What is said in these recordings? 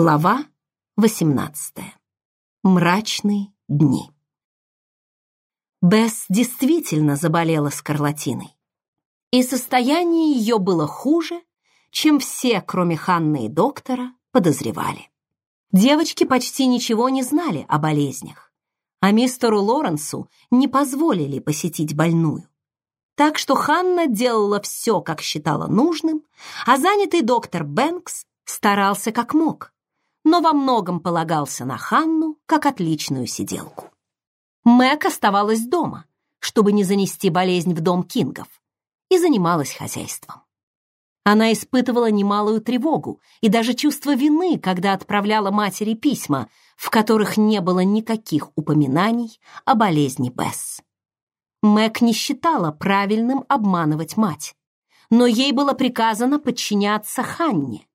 Глава 18. Мрачные дни. Бесс действительно заболела скарлатиной, и состояние ее было хуже, чем все, кроме Ханны и доктора, подозревали. Девочки почти ничего не знали о болезнях, а мистеру Лоренсу не позволили посетить больную. Так что Ханна делала все, как считала нужным, а занятый доктор Бэнкс старался как мог, но во многом полагался на Ханну как отличную сиделку. Мэг оставалась дома, чтобы не занести болезнь в дом Кингов, и занималась хозяйством. Она испытывала немалую тревогу и даже чувство вины, когда отправляла матери письма, в которых не было никаких упоминаний о болезни Бесс. Мэг не считала правильным обманывать мать, но ей было приказано подчиняться Ханне,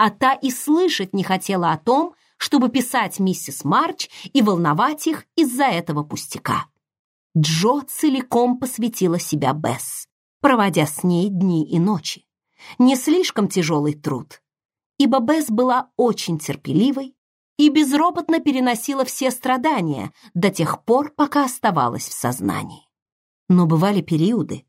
а та и слышать не хотела о том, чтобы писать миссис Марч и волновать их из-за этого пустяка. Джо целиком посвятила себя Бесс, проводя с ней дни и ночи. Не слишком тяжелый труд, ибо Бесс была очень терпеливой и безропотно переносила все страдания до тех пор, пока оставалась в сознании. Но бывали периоды,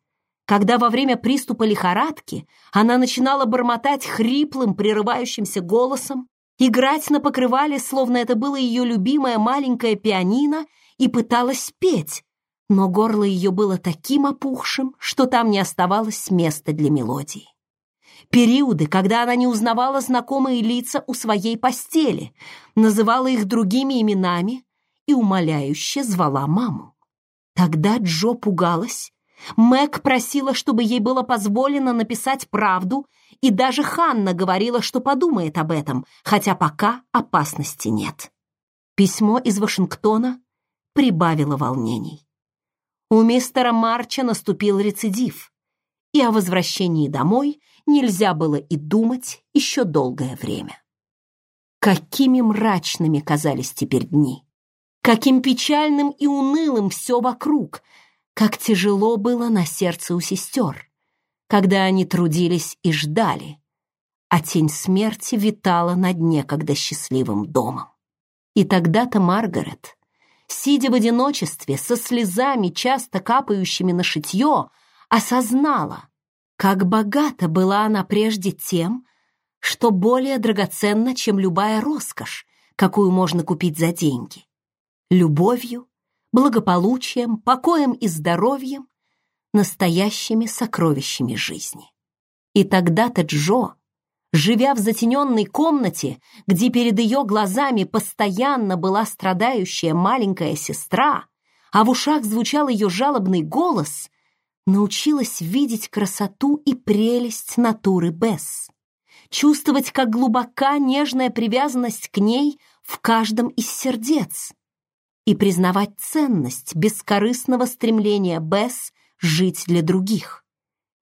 когда во время приступа лихорадки она начинала бормотать хриплым, прерывающимся голосом, играть на покрывале, словно это было ее любимое маленькое пианино, и пыталась петь, но горло ее было таким опухшим, что там не оставалось места для мелодии. Периоды, когда она не узнавала знакомые лица у своей постели, называла их другими именами и умоляюще звала маму. Тогда Джо пугалась Мэг просила, чтобы ей было позволено написать правду, и даже Ханна говорила, что подумает об этом, хотя пока опасности нет. Письмо из Вашингтона прибавило волнений. У мистера Марча наступил рецидив, и о возвращении домой нельзя было и думать еще долгое время. Какими мрачными казались теперь дни! Каким печальным и унылым все вокруг — как тяжело было на сердце у сестер, когда они трудились и ждали, а тень смерти витала над некогда счастливым домом. И тогда-то Маргарет, сидя в одиночестве, со слезами, часто капающими на шитье, осознала, как богата была она прежде тем, что более драгоценно, чем любая роскошь, какую можно купить за деньги. Любовью благополучием, покоем и здоровьем, настоящими сокровищами жизни. И тогда-то Джо, живя в затененной комнате, где перед ее глазами постоянно была страдающая маленькая сестра, а в ушах звучал ее жалобный голос, научилась видеть красоту и прелесть натуры Бесс, чувствовать, как глубока нежная привязанность к ней в каждом из сердец, и признавать ценность бескорыстного стремления Бесс жить для других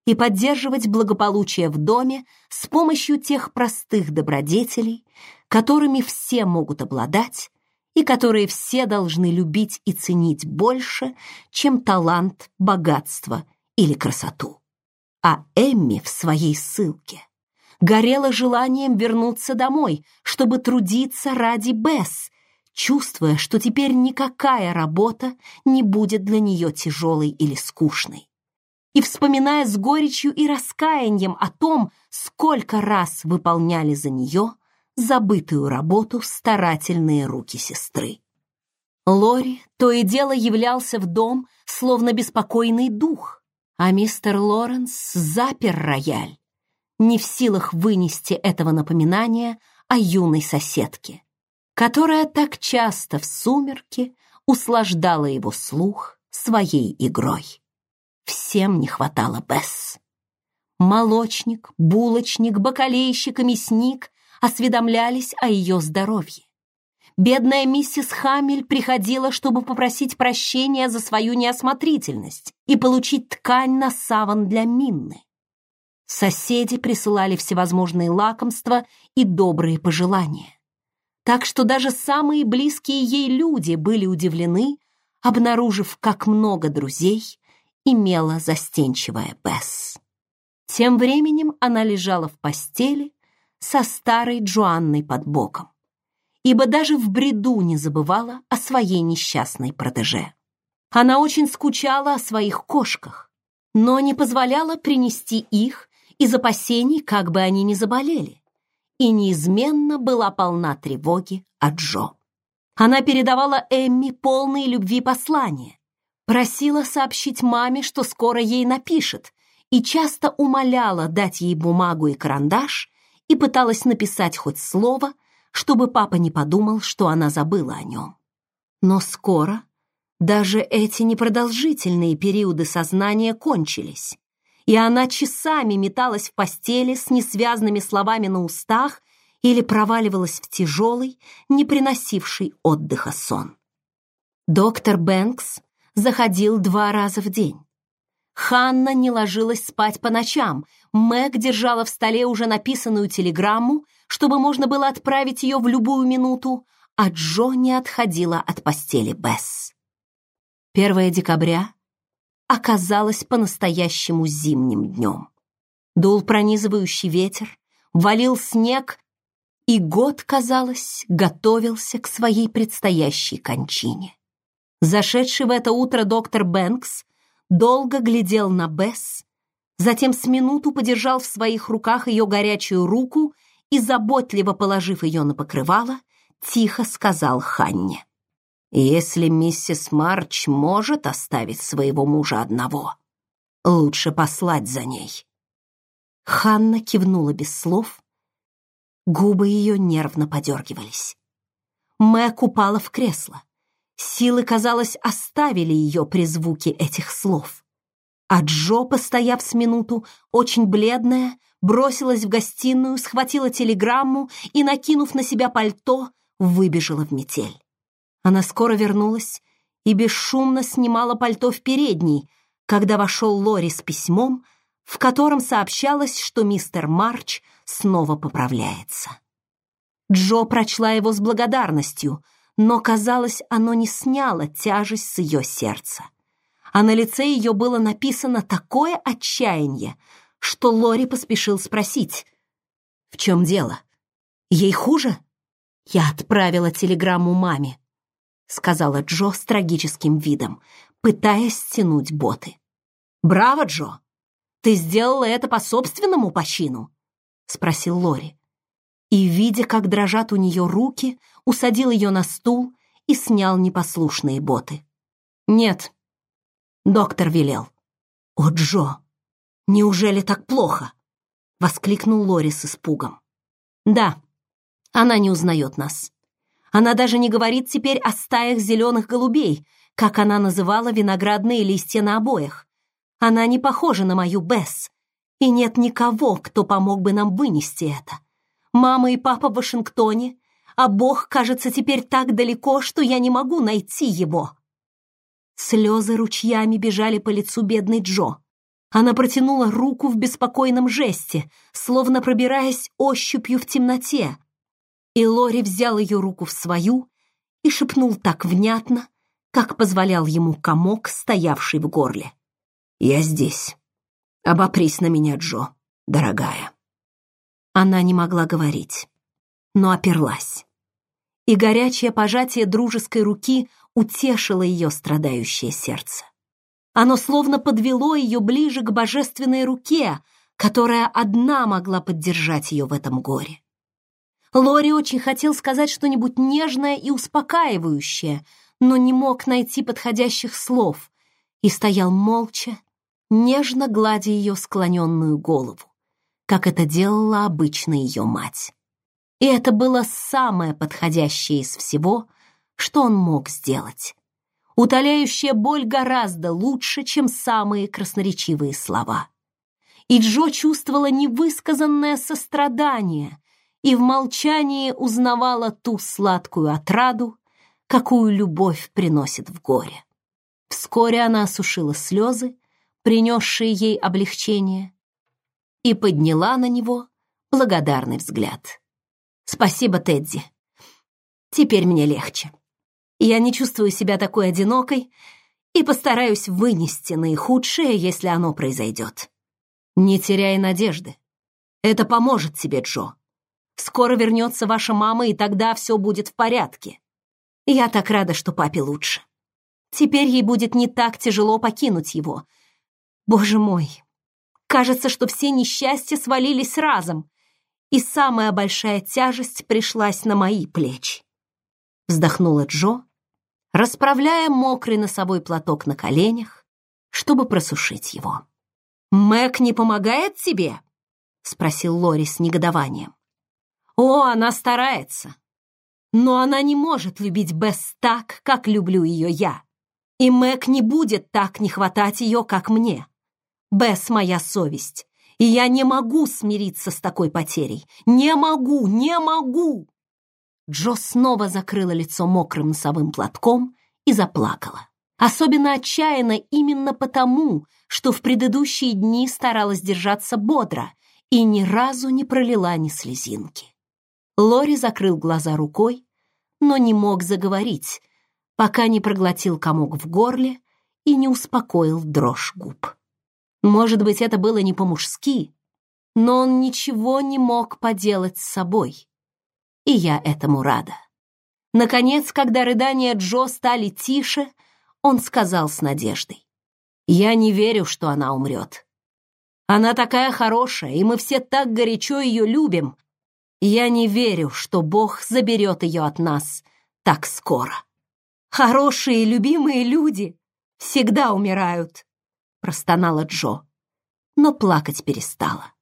и поддерживать благополучие в доме с помощью тех простых добродетелей, которыми все могут обладать и которые все должны любить и ценить больше, чем талант, богатство или красоту. А Эмми в своей ссылке горела желанием вернуться домой, чтобы трудиться ради Бесс чувствуя, что теперь никакая работа не будет для нее тяжелой или скучной. И вспоминая с горечью и раскаянием о том, сколько раз выполняли за нее забытую работу старательные руки сестры. Лори то и дело являлся в дом, словно беспокойный дух, а мистер Лоренс запер рояль, не в силах вынести этого напоминания о юной соседке которая так часто в сумерки услаждала его слух своей игрой. Всем не хватало Бесс. Молочник, булочник, бакалейщик и мясник осведомлялись о ее здоровье. Бедная миссис Хамель приходила, чтобы попросить прощения за свою неосмотрительность и получить ткань на саван для Минны. Соседи присылали всевозможные лакомства и добрые пожелания так что даже самые близкие ей люди были удивлены, обнаружив, как много друзей имела застенчивая Бесс. Тем временем она лежала в постели со старой Джоанной под боком, ибо даже в бреду не забывала о своей несчастной протеже. Она очень скучала о своих кошках, но не позволяла принести их из опасений, как бы они ни заболели, и неизменно была полна тревоги о Джо. Она передавала Эмми полные любви послания, просила сообщить маме, что скоро ей напишет, и часто умоляла дать ей бумагу и карандаш и пыталась написать хоть слово, чтобы папа не подумал, что она забыла о нем. Но скоро даже эти непродолжительные периоды сознания кончились, и она часами металась в постели с несвязными словами на устах или проваливалась в тяжелый, не приносивший отдыха сон. Доктор Бэнкс заходил два раза в день. Ханна не ложилась спать по ночам. Мэг держала в столе уже написанную телеграмму, чтобы можно было отправить ее в любую минуту, а Джо не отходила от постели Бесс. 1 декабря оказалось по-настоящему зимним днем. Дул пронизывающий ветер, валил снег, и год, казалось, готовился к своей предстоящей кончине. Зашедший в это утро доктор Бэнкс долго глядел на Бесс, затем с минуту подержал в своих руках ее горячую руку и, заботливо положив ее на покрывало, тихо сказал Ханне. «Если миссис Марч может оставить своего мужа одного, лучше послать за ней». Ханна кивнула без слов. Губы ее нервно подергивались. Мэг упала в кресло. Силы, казалось, оставили ее при звуке этих слов. А Джо, постояв с минуту, очень бледная, бросилась в гостиную, схватила телеграмму и, накинув на себя пальто, выбежала в метель. Она скоро вернулась и бесшумно снимала пальто в передней, когда вошел Лори с письмом, в котором сообщалось, что мистер Марч снова поправляется. Джо прочла его с благодарностью — но, казалось, оно не сняло тяжесть с ее сердца. А на лице ее было написано такое отчаяние, что Лори поспешил спросить, «В чем дело? Ей хуже?» «Я отправила телеграмму маме», — сказала Джо с трагическим видом, пытаясь стянуть боты. «Браво, Джо! Ты сделала это по собственному почину?» — спросил Лори и, видя, как дрожат у нее руки, усадил ее на стул и снял непослушные боты. «Нет», — доктор велел. «О, Джо, неужели так плохо?» — воскликнул Лори с испугом. «Да, она не узнает нас. Она даже не говорит теперь о стаях зеленых голубей, как она называла виноградные листья на обоях. Она не похожа на мою Бесс, и нет никого, кто помог бы нам вынести это. Мама и папа в Вашингтоне, а Бог, кажется, теперь так далеко, что я не могу найти его. Слезы ручьями бежали по лицу бедной Джо. Она протянула руку в беспокойном жесте, словно пробираясь ощупью в темноте. И Лори взял ее руку в свою и шепнул так внятно, как позволял ему комок, стоявший в горле. «Я здесь. Обопрись на меня, Джо, дорогая». Она не могла говорить, но оперлась. И горячее пожатие дружеской руки утешило ее страдающее сердце. Оно словно подвело ее ближе к божественной руке, которая одна могла поддержать ее в этом горе. Лори очень хотел сказать что-нибудь нежное и успокаивающее, но не мог найти подходящих слов и стоял молча, нежно гладя ее склоненную голову как это делала обычно ее мать. И это было самое подходящее из всего, что он мог сделать. Утоляющая боль гораздо лучше, чем самые красноречивые слова. И Джо чувствовала невысказанное сострадание и в молчании узнавала ту сладкую отраду, какую любовь приносит в горе. Вскоре она осушила слезы, принесшие ей облегчение, и подняла на него благодарный взгляд. «Спасибо, Тедди. Теперь мне легче. Я не чувствую себя такой одинокой и постараюсь вынести наихудшее, если оно произойдет. Не теряй надежды. Это поможет тебе, Джо. Скоро вернется ваша мама, и тогда все будет в порядке. Я так рада, что папе лучше. Теперь ей будет не так тяжело покинуть его. Боже мой, кажется, что все несчастья свалились разом, и самая большая тяжесть пришлась на мои плечи. Вздохнула Джо, расправляя мокрый носовой платок на коленях, чтобы просушить его. «Мэг не помогает тебе?» — спросил Лори с негодованием. «О, она старается. Но она не может любить Бесс так, как люблю ее я. И Мэг не будет так не хватать ее, как мне. Бесс моя совесть, и я не могу смириться с такой потерей. Не могу, не могу!» Джо снова закрыла лицо мокрым носовым платком и заплакала. Особенно отчаянно именно потому, что в предыдущие дни старалась держаться бодро и ни разу не пролила ни слезинки. Лори закрыл глаза рукой, но не мог заговорить, пока не проглотил комок в горле и не успокоил дрожь губ. Может быть, это было не по-мужски, но он ничего не мог поделать с собой. И я этому рада. Наконец, когда рыдания Джо стали тише, он сказал с надеждой. «Я не верю, что она умрет. Она такая хорошая, и мы все так горячо ее любим. Я не верю, что Бог заберет ее от нас так скоро. Хорошие, любимые люди всегда умирают», — простонала Джо, но плакать перестала.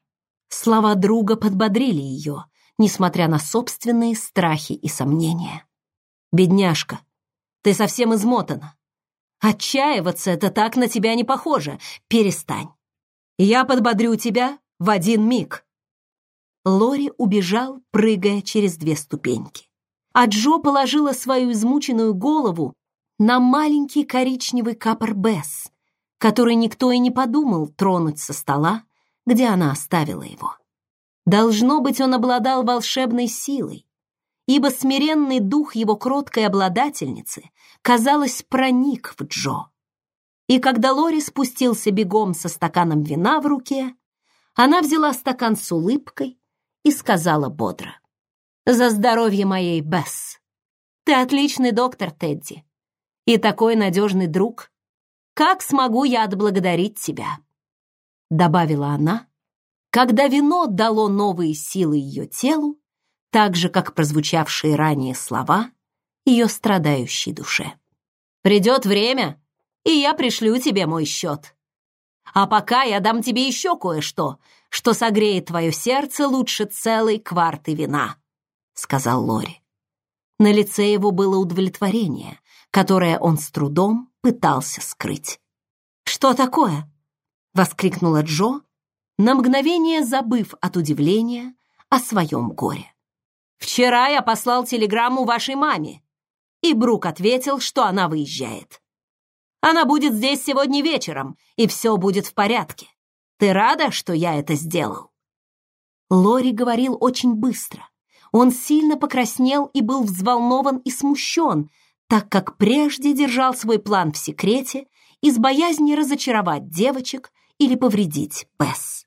Слова друга подбодрили ее, несмотря на собственные страхи и сомнения. «Бедняжка, ты совсем измотана. Отчаиваться это так на тебя не похоже. Перестань. Я подбодрю тебя в один миг. Лори убежал, прыгая через две ступеньки. А Джо положила свою измученную голову на маленький коричневый капор Бесс, который никто и не подумал тронуть со стола, где она оставила его. Должно быть, он обладал волшебной силой, ибо смиренный дух его кроткой обладательницы, казалось, проник в Джо. И когда Лори спустился бегом со стаканом вина в руке, она взяла стакан с улыбкой и сказала бодро. «За здоровье моей Бесс! Ты отличный доктор, Тедди, и такой надежный друг. Как смогу я отблагодарить тебя?» Добавила она, когда вино дало новые силы ее телу, так же, как прозвучавшие ранее слова ее страдающей душе. «Придет время, и я пришлю тебе мой счет. А пока я дам тебе еще кое-что, что согреет твое сердце лучше целой кварты вина», — сказал Лори. На лице его было удовлетворение, которое он с трудом пытался скрыть. «Что такое?» — воскликнула Джо, на мгновение забыв от удивления о своем горе. Вчера я послал телеграмму вашей маме, и Брук ответил, что она выезжает. Она будет здесь сегодня вечером, и все будет в порядке. Ты рада, что я это сделал?» Лори говорил очень быстро. Он сильно покраснел и был взволнован и смущен, так как прежде держал свой план в секрете из боязни разочаровать девочек или повредить Бесс.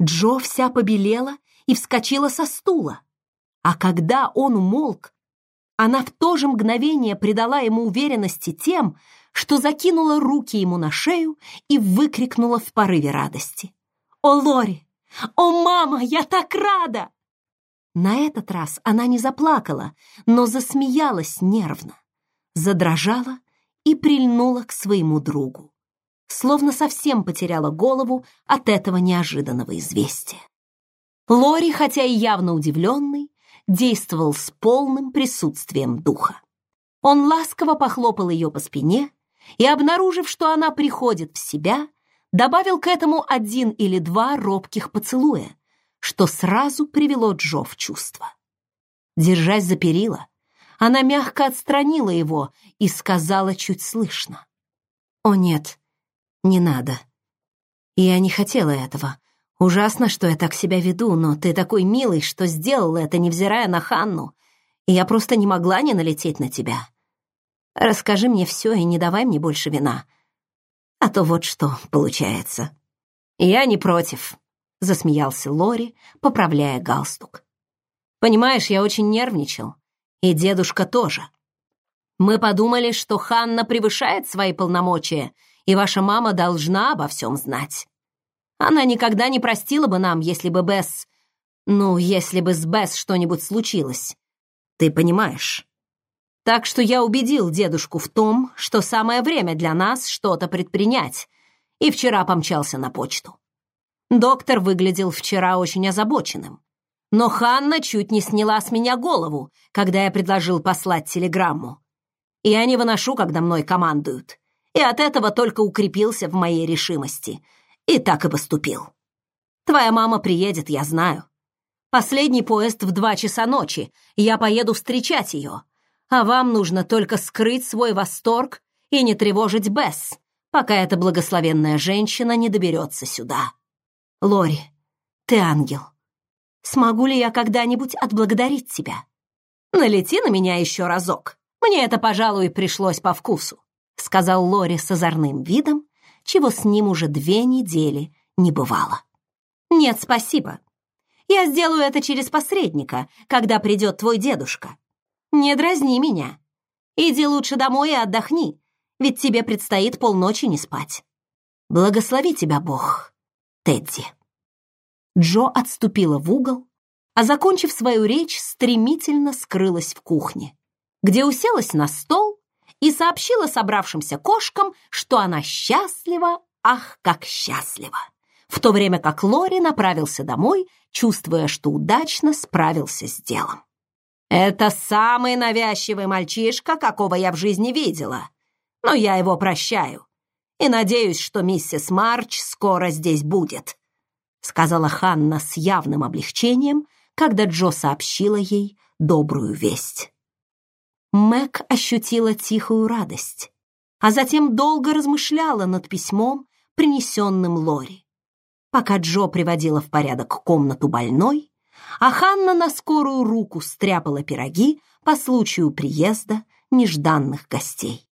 Джо вся побелела и вскочила со стула. А когда он умолк, она в то же мгновение придала ему уверенности тем, что закинула руки ему на шею и выкрикнула в порыве радости. «О, Лори! О, мама, я так рада!» На этот раз она не заплакала, но засмеялась нервно, задрожала и прильнула к своему другу, словно совсем потеряла голову от этого неожиданного известия. Лори, хотя и явно удивленный, действовал с полным присутствием духа. Он ласково похлопал ее по спине и, обнаружив, что она приходит в себя, добавил к этому один или два робких поцелуя, что сразу привело Джо в чувство. Держась за перила, она мягко отстранила его и сказала чуть слышно. «О нет, не надо. Я не хотела этого. Ужасно, что я так себя веду, но ты такой милый, что сделал это, невзирая на Ханну. И я просто не могла не налететь на тебя. Расскажи мне все и не давай мне больше вина. А то вот что получается. Я не против, засмеялся Лори, поправляя галстук. Понимаешь, я очень нервничал. И дедушка тоже. Мы подумали, что Ханна превышает свои полномочия, и ваша мама должна обо всем знать. Она никогда не простила бы нам, если бы Бесс... Ну, если бы с Бесс что-нибудь случилось. Ты понимаешь. Так что я убедил дедушку в том, что самое время для нас что-то предпринять, и вчера помчался на почту. Доктор выглядел вчера очень озабоченным. Но Ханна чуть не сняла с меня голову, когда я предложил послать телеграмму. Я не выношу, когда мной командуют, и от этого только укрепился в моей решимости. И так и поступил. Твоя мама приедет, я знаю. Последний поезд в два часа ночи, я поеду встречать ее. А вам нужно только скрыть свой восторг и не тревожить Бесс, пока эта благословенная женщина не доберется сюда. Лори, ты ангел. Смогу ли я когда-нибудь отблагодарить тебя? Налети на меня еще разок. Мне это, пожалуй, пришлось по вкусу, сказал Лори с озорным видом, чего с ним уже две недели не бывало. Нет, спасибо. Я сделаю это через посредника, когда придет твой дедушка. Не дразни меня. Иди лучше домой и отдохни, ведь тебе предстоит полночи не спать. Благослови тебя Бог, Тедди. Джо отступила в угол, а, закончив свою речь, стремительно скрылась в кухне, где уселась на стол и сообщила собравшимся кошкам, что она счастлива, ах, как счастлива, в то время как Лори направился домой, чувствуя, что удачно справился с делом. «Это самый навязчивый мальчишка, какого я в жизни видела, но я его прощаю и надеюсь, что миссис Марч скоро здесь будет», сказала Ханна с явным облегчением, когда Джо сообщила ей добрую весть. Мэг ощутила тихую радость, а затем долго размышляла над письмом, принесенным Лори. Пока Джо приводила в порядок комнату больной, а Ханна на скорую руку стряпала пироги по случаю приезда нежданных гостей.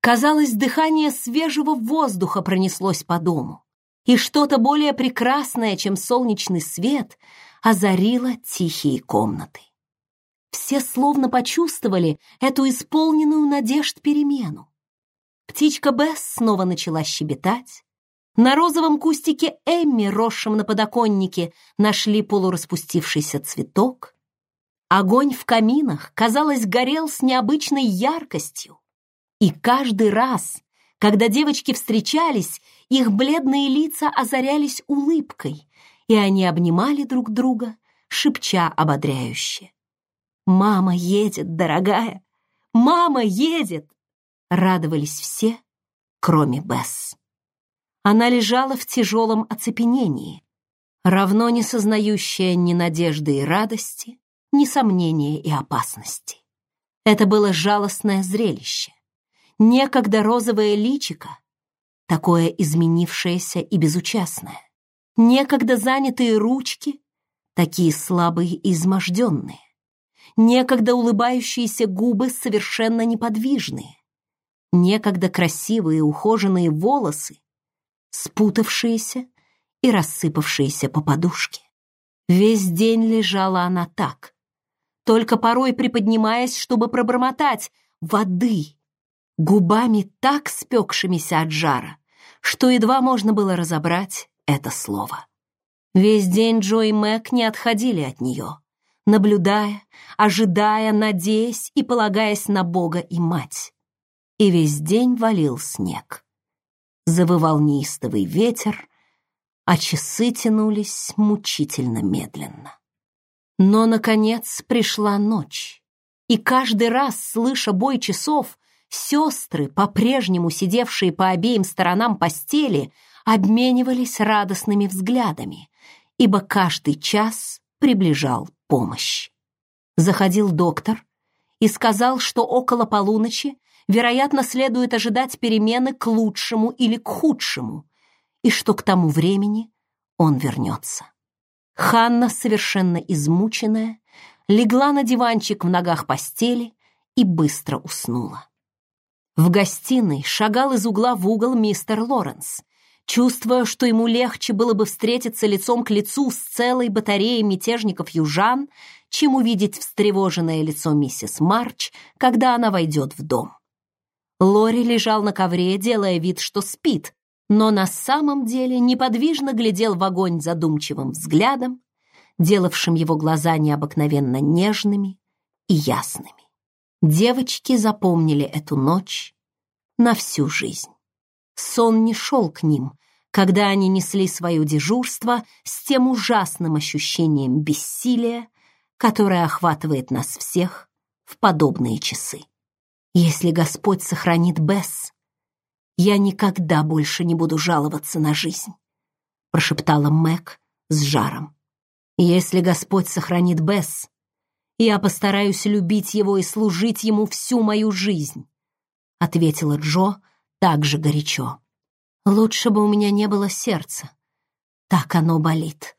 Казалось, дыхание свежего воздуха пронеслось по дому и что-то более прекрасное, чем солнечный свет, озарило тихие комнаты. Все словно почувствовали эту исполненную надежд перемену. Птичка Бесс снова начала щебетать. На розовом кустике Эмми, росшем на подоконнике, нашли полураспустившийся цветок. Огонь в каминах, казалось, горел с необычной яркостью. И каждый раз, когда девочки встречались, их бледные лица озарялись улыбкой, и они обнимали друг друга, шепча ободряюще. «Мама едет, дорогая! Мама едет!» Радовались все, кроме Бесс. Она лежала в тяжелом оцепенении, равно не сознающая ни надежды и радости, ни сомнения и опасности. Это было жалостное зрелище. Некогда розовое личико, такое изменившееся и безучастное, некогда занятые ручки, такие слабые и изможденные, некогда улыбающиеся губы совершенно неподвижные, некогда красивые ухоженные волосы, спутавшиеся и рассыпавшиеся по подушке. Весь день лежала она так, только порой приподнимаясь, чтобы пробормотать «воды», губами так спекшимися от жара, что едва можно было разобрать это слово. Весь день Джо и Мэг не отходили от нее, наблюдая, ожидая, надеясь и полагаясь на Бога и мать. И весь день валил снег. Завывал неистовый ветер, а часы тянулись мучительно медленно. Но, наконец, пришла ночь, и каждый раз, слыша бой часов, Сестры, по-прежнему сидевшие по обеим сторонам постели, обменивались радостными взглядами, ибо каждый час приближал помощь. Заходил доктор и сказал, что около полуночи, вероятно, следует ожидать перемены к лучшему или к худшему, и что к тому времени он вернется. Ханна, совершенно измученная, легла на диванчик в ногах постели и быстро уснула. В гостиной шагал из угла в угол мистер Лоренс, чувствуя, что ему легче было бы встретиться лицом к лицу с целой батареей мятежников-южан, чем увидеть встревоженное лицо миссис Марч, когда она войдет в дом. Лори лежал на ковре, делая вид, что спит, но на самом деле неподвижно глядел в огонь задумчивым взглядом, делавшим его глаза необыкновенно нежными и ясными. Девочки запомнили эту ночь на всю жизнь. Сон не шел к ним, когда они несли свое дежурство с тем ужасным ощущением бессилия, которое охватывает нас всех в подобные часы. Если Господь сохранит Бесс, я никогда больше не буду жаловаться на жизнь, прошептала Мэг с жаром. Если Господь сохранит Бесс, я постараюсь любить его и служить ему всю мою жизнь, ответила Джо также горячо. Лучше бы у меня не было сердца. Так оно болит,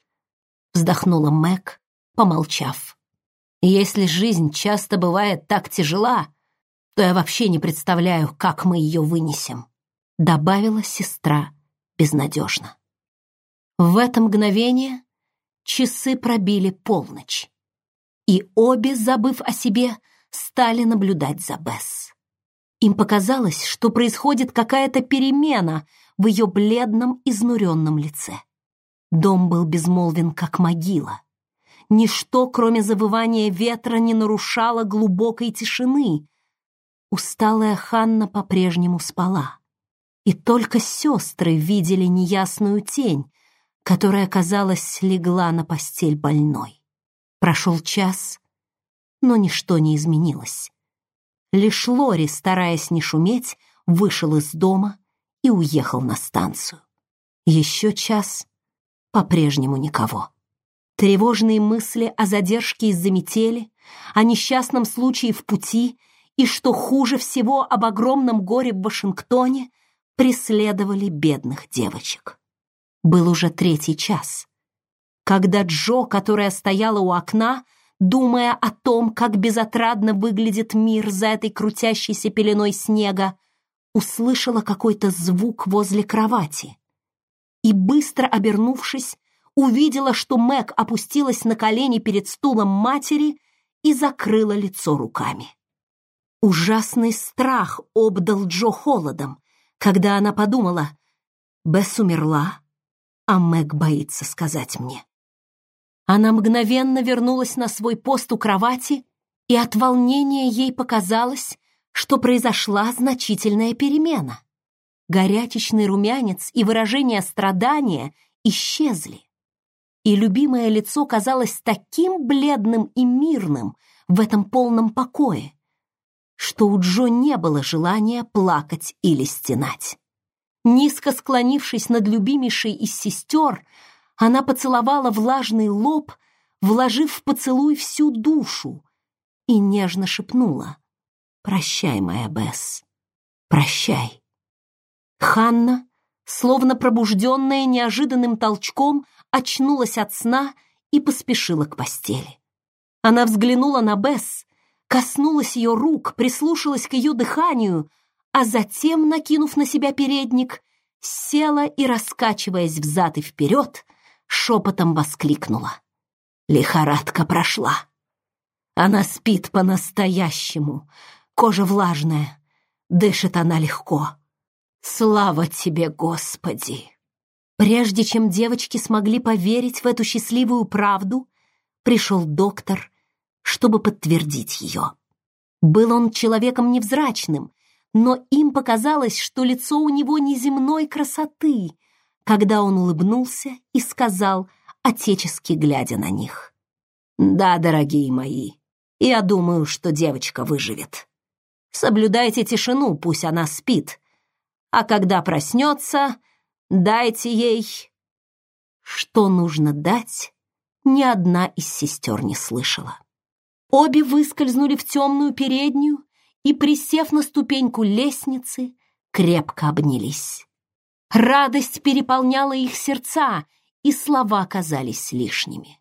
вздохнула Мэг, помолчав. Если жизнь часто бывает так тяжела, то я вообще не представляю, как мы ее вынесем, добавила сестра безнадежно. В это мгновение часы пробили полночь, и обе, забыв о себе, стали наблюдать за Бесс. Им показалось, что происходит какая-то перемена в ее бледном, изнуренном лице. Дом был безмолвен, как могила. Ничто, кроме завывания ветра, не нарушало глубокой тишины. Усталая Ханна по-прежнему спала. И только сестры видели неясную тень, которая, казалось, легла на постель больной. Прошел час, но ничто не изменилось. Лишь Лори, стараясь не шуметь, вышел из дома и уехал на станцию. Еще час, по-прежнему никого. Тревожные мысли о задержке из-за метели, о несчастном случае в пути и, что хуже всего, об огромном горе в Вашингтоне преследовали бедных девочек. Был уже третий час, когда Джо, которая стояла у окна, думая о том, как безотрадно выглядит мир за этой крутящейся пеленой снега, услышала какой-то звук возле кровати и, быстро обернувшись, увидела, что Мэг опустилась на колени перед стулом матери и закрыла лицо руками. Ужасный страх обдал Джо холодом, когда она подумала, Бесс умерла, а Мэг боится сказать мне. Она мгновенно вернулась на свой пост у кровати, и от волнения ей показалось, что произошла значительная перемена. Горячечный румянец и выражение страдания исчезли, и любимое лицо казалось таким бледным и мирным в этом полном покое, что у Джо не было желания плакать или стенать. Низко склонившись над любимейшей из сестер, она поцеловала влажный лоб, вложив в поцелуй всю душу, и нежно шепнула «Прощай, моя Бесс, прощай». Ханна, словно пробужденная неожиданным толчком, очнулась от сна и поспешила к постели. Она взглянула на Бесс, коснулась ее рук, прислушалась к ее дыханию — а затем, накинув на себя передник, села и, раскачиваясь взад и вперед, шепотом воскликнула. Лихорадка прошла. Она спит по-настоящему, кожа влажная, дышит она легко. Слава тебе, Господи! Прежде чем девочки смогли поверить в эту счастливую правду, пришел доктор, чтобы подтвердить ее. Был он человеком невзрачным, но им показалось, что лицо у него неземной красоты, когда он улыбнулся и сказал, отечески глядя на них. «Да, дорогие мои, я думаю, что девочка выживет. Соблюдайте тишину, пусть она спит, а когда проснется, дайте ей...» Что нужно дать, ни одна из сестер не слышала. Обе выскользнули в темную переднюю и, присев на ступеньку лестницы, крепко обнялись. Радость переполняла их сердца, и слова казались лишними.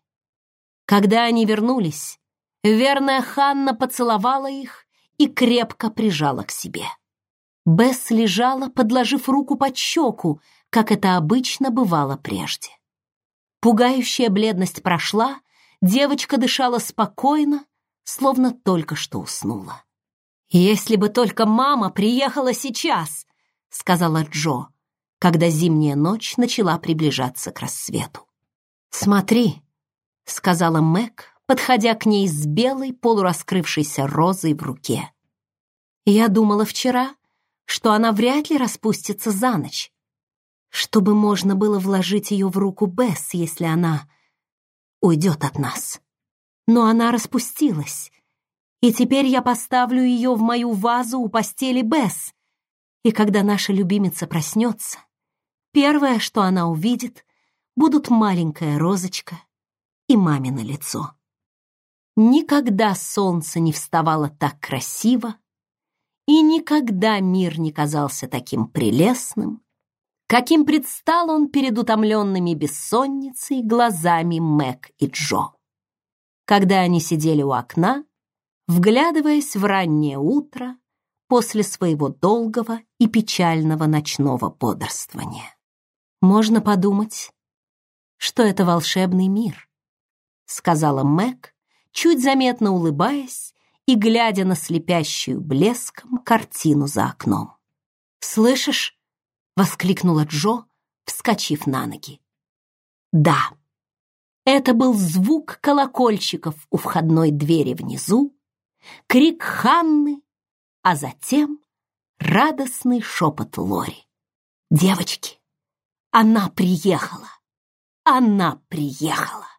Когда они вернулись, верная Ханна поцеловала их и крепко прижала к себе. Бесс лежала, подложив руку под щеку, как это обычно бывало прежде. Пугающая бледность прошла, девочка дышала спокойно, словно только что уснула. «Если бы только мама приехала сейчас!» — сказала Джо, когда зимняя ночь начала приближаться к рассвету. «Смотри», — сказала Мэг, подходя к ней с белой полураскрывшейся розой в руке. «Я думала вчера, что она вряд ли распустится за ночь, чтобы можно было вложить ее в руку Бесс, если она уйдет от нас. Но она распустилась, и теперь я поставлю ее в мою вазу у постели Бесс, и когда наша любимица проснется, первое, что она увидит, будут маленькая розочка и мамино лицо. Никогда солнце не вставало так красиво, и никогда мир не казался таким прелестным, каким предстал он перед утомленными бессонницей глазами Мэг и Джо. Когда они сидели у окна, вглядываясь в раннее утро после своего долгого и печального ночного бодрствования. Можно подумать, что это волшебный мир, сказала Мэг, чуть заметно улыбаясь и глядя на слепящую блеском картину за окном. «Слышишь?» — воскликнула Джо, вскочив на ноги. «Да, это был звук колокольчиков у входной двери внизу, крик Ханны, а затем радостный шепот Лори. «Девочки, она приехала! Она приехала!»